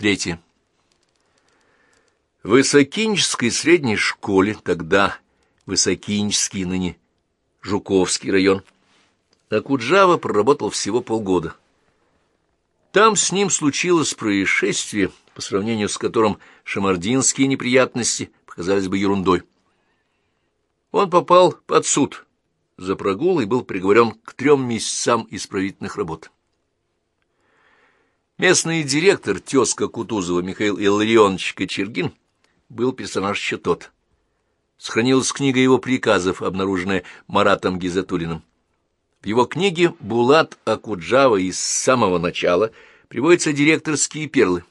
Третье. В Высокинической средней школе, тогда Высокинический, ныне Жуковский район, Акуджава проработал всего полгода. Там с ним случилось происшествие, по сравнению с которым шамардинские неприятности показались бы ерундой. Он попал под суд за прогул и был приговорен к трем месяцам исправительных работ. Местный директор, тезка Кутузова Михаил Илларионович Кочергин, был персонаж еще тот. Сохранилась книга его приказов, обнаруженная Маратом Гизатулиным. В его книге «Булат Акуджава» из самого начала приводятся директорские перлы.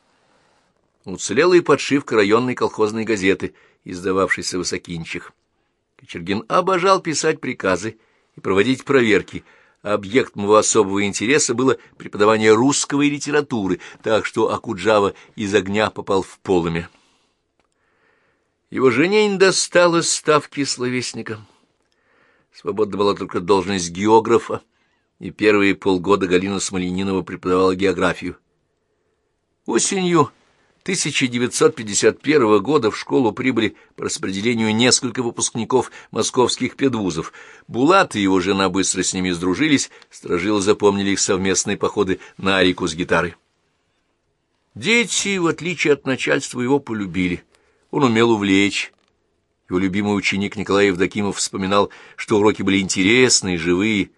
Уцелела и подшивка районной колхозной газеты, издававшейся в Высокинчих. Кочергин обожал писать приказы и проводить проверки – Объектом его особого интереса было преподавание русского и литературы, так что Акуджава из огня попал в полымя. Его жене не досталось ставки словесника. Свободна была только должность географа, и первые полгода Галина Смоленинова преподавала географию. Осенью 1951 года в школу прибыли по распределению несколько выпускников московских педвузов. Булат и его жена быстро с ними сдружились, сторожилы запомнили их совместные походы на реку с гитарой. Дети, в отличие от начальства, его полюбили. Он умел увлечь. Его любимый ученик Николай Евдокимов вспоминал, что уроки были интересные, живые.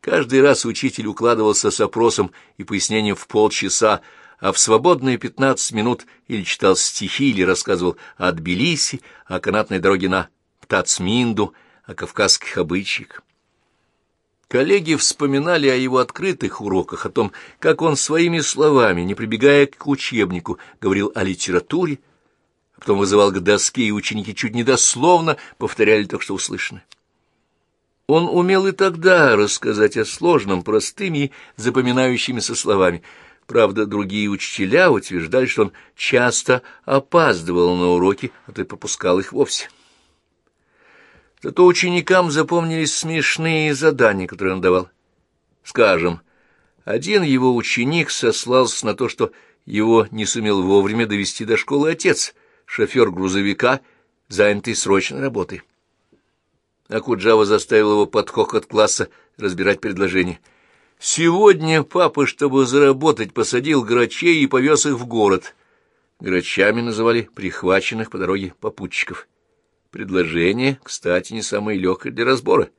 Каждый раз учитель укладывался с опросом и пояснением в полчаса, а в свободные пятнадцать минут или читал стихи, или рассказывал о Тбилиси, о канатной дороге на Птацминду, о кавказских обычаях. Коллеги вспоминали о его открытых уроках, о том, как он своими словами, не прибегая к учебнику, говорил о литературе, а потом вызывал к доске, и ученики чуть не дословно повторяли то, что услышано. Он умел и тогда рассказать о сложном, простыми запоминающимися словами — Правда, другие учителя утверждали, что он часто опаздывал на уроки, а то и пропускал их вовсе. Зато ученикам запомнились смешные задания, которые он давал. Скажем, один его ученик сослался на то, что его не сумел вовремя довести до школы отец, шофер грузовика, занятый срочной работой. Акуджава заставил его под хохот класса разбирать предложение — Сегодня папа, чтобы заработать, посадил грачей и повез их в город. Грачами называли прихваченных по дороге попутчиков. Предложение, кстати, не самое легкое для разбора.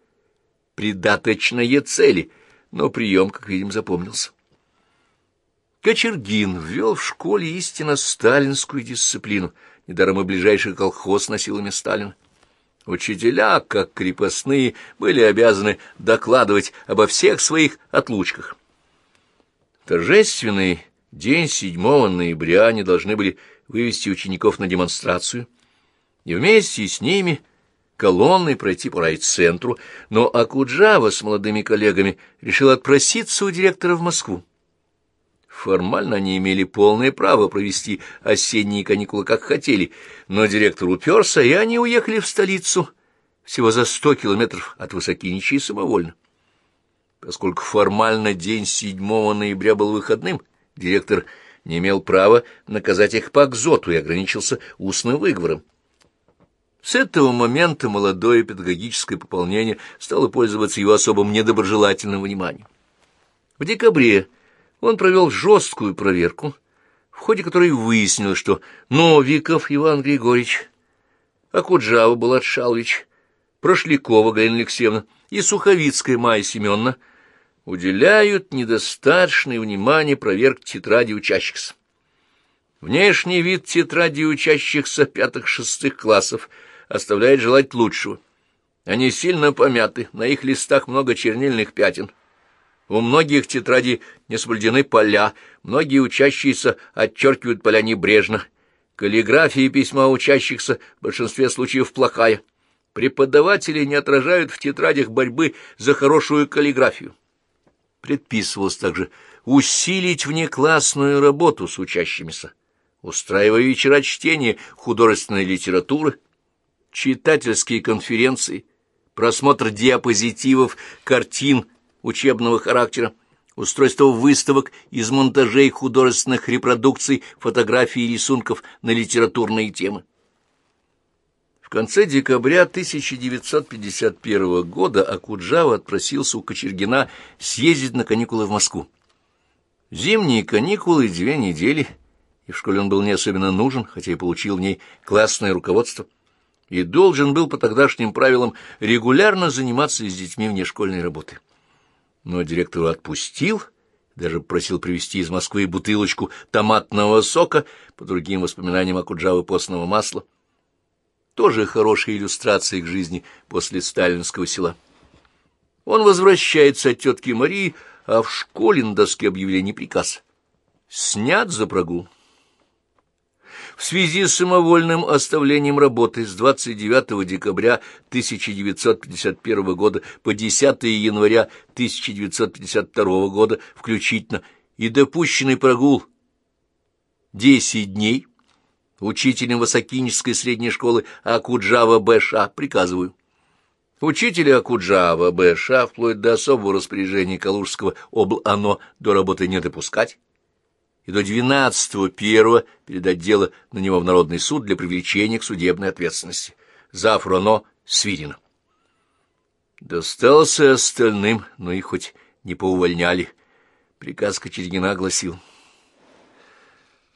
Придаточные цели, но прием, как видим, запомнился. Кочергин ввел в школе истинно сталинскую дисциплину. Недаром и ближайший колхоз носил имя Сталина. Учителя, как крепостные, были обязаны докладывать обо всех своих отлучках. Торжественный день 7 ноября они должны были вывести учеников на демонстрацию и вместе с ними колонной пройти по райцентру, но Акуджава с молодыми коллегами решил отпроситься у директора в Москву. Формально они имели полное право провести осенние каникулы как хотели, но директор уперся, и они уехали в столицу всего за сто километров от Высокиничи самовольно. Поскольку формально день 7 ноября был выходным, директор не имел права наказать их по акзоту и ограничился устным выговором. С этого момента молодое педагогическое пополнение стало пользоваться его особым недоброжелательным вниманием. В декабре он провел жесткую проверку, в ходе которой выяснилось, что Новиков Иван Григорьевич, Акуджава Булат Шалович, Прошлякова Галина Алексеевна и Суховицкая Майя Семеновна уделяют недостаточное внимание проверке тетради учащихся. Внешний вид тетради учащихся пятых-шестых классов оставляет желать лучшего. Они сильно помяты, на их листах много чернильных пятен. У многих тетрадей не соблюдены поля, многие учащиеся отчеркивают поля небрежно. Каллиграфия письма учащихся в большинстве случаев плохая. Преподаватели не отражают в тетрадях борьбы за хорошую каллиграфию. Предписывалось также усилить внеклассную работу с учащимися, устраивая вечера чтения художественной литературы, читательские конференции, просмотр диапозитивов, картин, учебного характера, устройство выставок из монтажей художественных репродукций, фотографий и рисунков на литературные темы. В конце декабря 1951 года Акуджава отпросился у Кочергина съездить на каникулы в Москву. Зимние каникулы — две недели, и в школе он был не особенно нужен, хотя и получил в ней классное руководство, и должен был по тогдашним правилам регулярно заниматься с детьми внешкольной работы. Но директор отпустил, даже просил привезти из Москвы бутылочку томатного сока, по другим воспоминаниям Акуджавы постного масла — тоже хорошая иллюстрация к жизни после сталинского села. Он возвращается от тетки Марии, а в школе на доске объявлений приказ. Снят за прогул. В связи с самовольным оставлением работы с 29 декабря 1951 года по 10 января 1952 года включительно и допущенный прогул 10 дней учителем Высокинической средней школы Акуджава Б.Ш. приказываю. Учителя Акуджава Б.Ш. вплоть до особого распоряжения Калужского обл-ано до работы не допускать и до 12-го первого передать дело на него в Народный суд для привлечения к судебной ответственности. Завтра оно Свирина. Достался остальным, но их хоть не поувольняли. Приказ Кочергина гласил —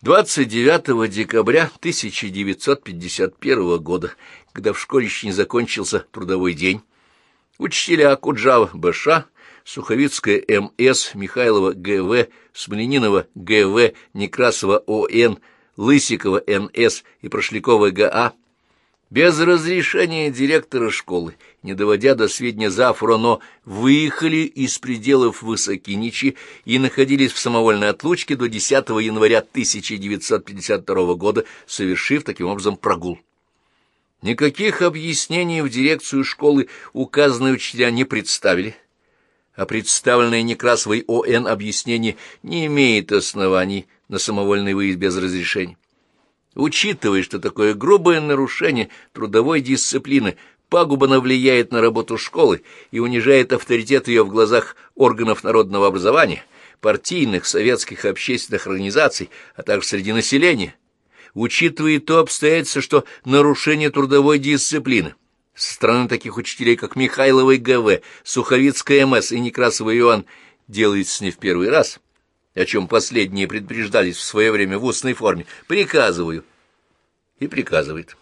29 декабря 1951 года, когда в школе еще не закончился трудовой день, учителя Куджава Б.Ш., Суховицкая М.С., Михайлова Г.В., Смоленинова Г.В., Некрасова О.Н., Лысикова Н.С. и Прошлякова Г.А. без разрешения директора школы не доводя до сведения Зафроно, выехали из пределов Высокиничи и находились в самовольной отлучке до 10 января 1952 года, совершив таким образом прогул. Никаких объяснений в дирекцию школы указанные учителя не представили, а представленное Некрасовой ОН объяснение не имеет оснований на самовольный выезд без разрешения. Учитывая, что такое грубое нарушение трудовой дисциплины пагубно влияет на работу школы и унижает авторитет ее в глазах органов народного образования, партийных, советских общественных организаций, а также среди населения, учитывая то обстоятельство, что нарушение трудовой дисциплины со стороны таких учителей, как Михайловый ГВ, Суховицкая МС и Некрасовый Иоанн, делается не в первый раз, о чем последние предупреждались в свое время в устной форме, приказываю и приказывает.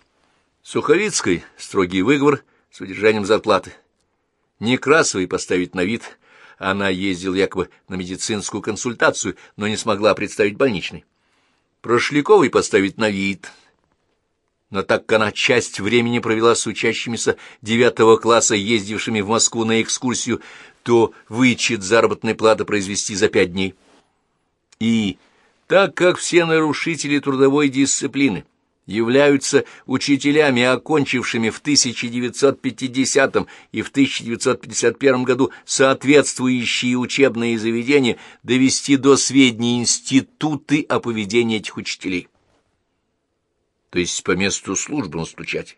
Суховицкой строгий выговор с удержанием зарплаты. Некрасовой поставить на вид. Она ездила якобы на медицинскую консультацию, но не смогла представить больничный. Прошляковой поставить на вид. Но так как она часть времени провела с учащимися девятого класса, ездившими в Москву на экскурсию, то вычет заработной платы произвести за пять дней. И так как все нарушители трудовой дисциплины являются учителями, окончившими в 1950 и в 1951 году соответствующие учебные заведения, довести до сведения институты о поведении этих учителей. То есть по месту службы настучать.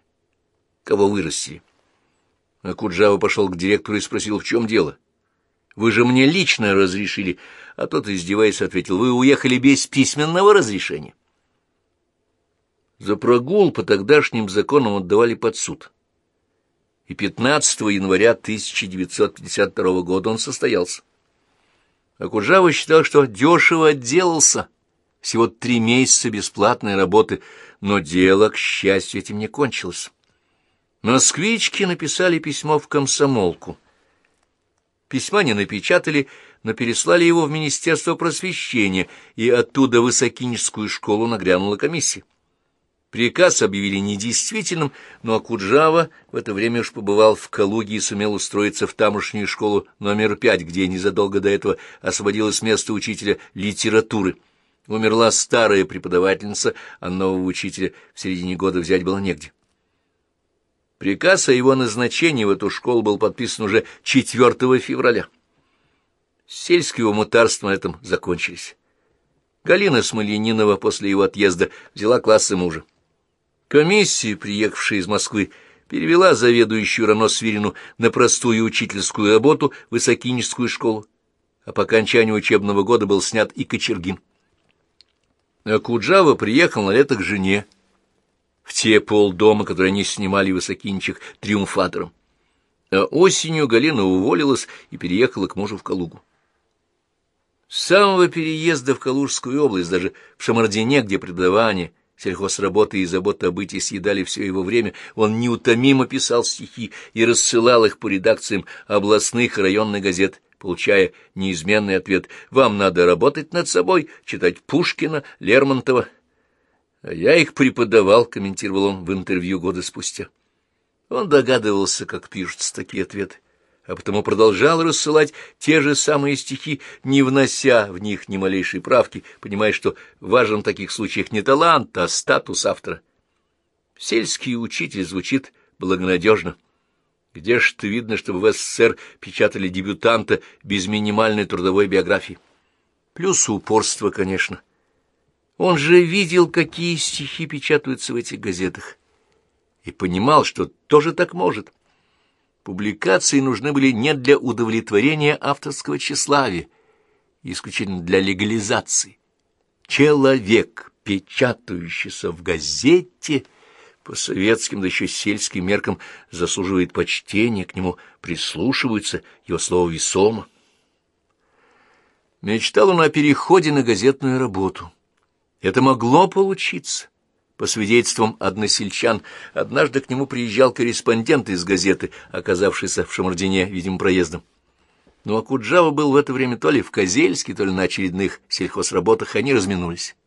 Кого вырастили? А Куджава пошел к директору и спросил, в чем дело. «Вы же мне лично разрешили», а тот, издеваясь, ответил, «Вы уехали без письменного разрешения». За прогул по тогдашним законам отдавали под суд. И 15 января 1952 года он состоялся. Акуджава считал, что дешево отделался. Всего три месяца бесплатной работы, но дело, к счастью, этим не кончилось. Москвички написали письмо в комсомолку. Письма не напечатали, но переслали его в Министерство просвещения, и оттуда в Высокиническую школу нагрянула комиссия. Приказ объявили недействительным, но Акуджава в это время уж побывал в Калуге и сумел устроиться в тамошнюю школу номер пять, где незадолго до этого освободилось место учителя литературы. Умерла старая преподавательница, а нового учителя в середине года взять было негде. Приказ о его назначении в эту школу был подписан уже 4 февраля. Сельские умутарства на этом закончились. Галина Смоленинова после его отъезда взяла классы мужа. Комиссия, приехавшая из Москвы, перевела заведующую Рано Свирину на простую учительскую работу в Высокиническую школу, а по окончанию учебного года был снят и Кочергин. А Куджава приехал на лето к жене, в те полдома, которые они снимали Высокинчик триумфатором. А осенью Галина уволилась и переехала к мужу в Калугу. С самого переезда в Калужскую область, даже в Шамардине, где преподавание, сельхозработы и забота о бытии съедали все его время, он неутомимо писал стихи и рассылал их по редакциям областных и районных газет, получая неизменный ответ «Вам надо работать над собой, читать Пушкина, Лермонтова». «А я их преподавал», — комментировал он в интервью года спустя. Он догадывался, как пишутся такие ответы а потому продолжал рассылать те же самые стихи, не внося в них ни малейшей правки, понимая, что важен в таких случаях не талант, а статус автора. Сельский учитель звучит благонадежно. Где ж ты видно, чтобы в СССР печатали дебютанта без минимальной трудовой биографии? Плюс упорство, конечно. Он же видел, какие стихи печатаются в этих газетах, и понимал, что тоже так может. Публикации нужны были не для удовлетворения авторского тщеславия, исключительно для легализации. Человек, печатающийся в газете, по советским, да еще сельским меркам, заслуживает почтения, к нему прислушиваются, его слово весомо. Мечтал он о переходе на газетную работу. Это могло получиться. По свидетельствам односельчан, однажды к нему приезжал корреспондент из газеты, оказавшийся в Шамардине, видимо, проездом. Но Акуджава был в это время то ли в Козельске, то ли на очередных сельхозработах, они разминулись.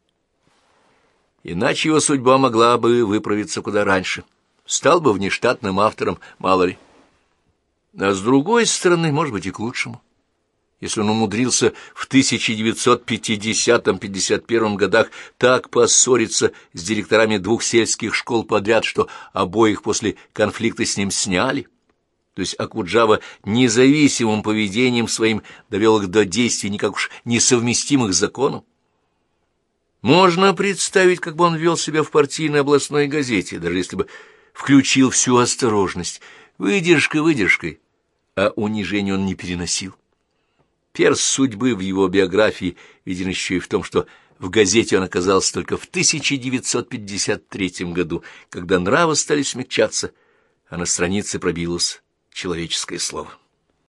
Иначе его судьба могла бы выправиться куда раньше. Стал бы внештатным автором, мало ли. А с другой стороны, может быть, и к лучшему если он умудрился в 1950-51 годах так поссориться с директорами двух сельских школ подряд, что обоих после конфликта с ним сняли. То есть Акуджава независимым поведением своим довел их до действий никак уж несовместимых с законом. Можно представить, как бы он вел себя в партийной областной газете, даже если бы включил всю осторожность. Выдержка выдержкой, а унижение он не переносил. Перс судьбы в его биографии виден еще и в том, что в газете он оказался только в 1953 году, когда нравы стали смягчаться, а на странице пробилось человеческое слово.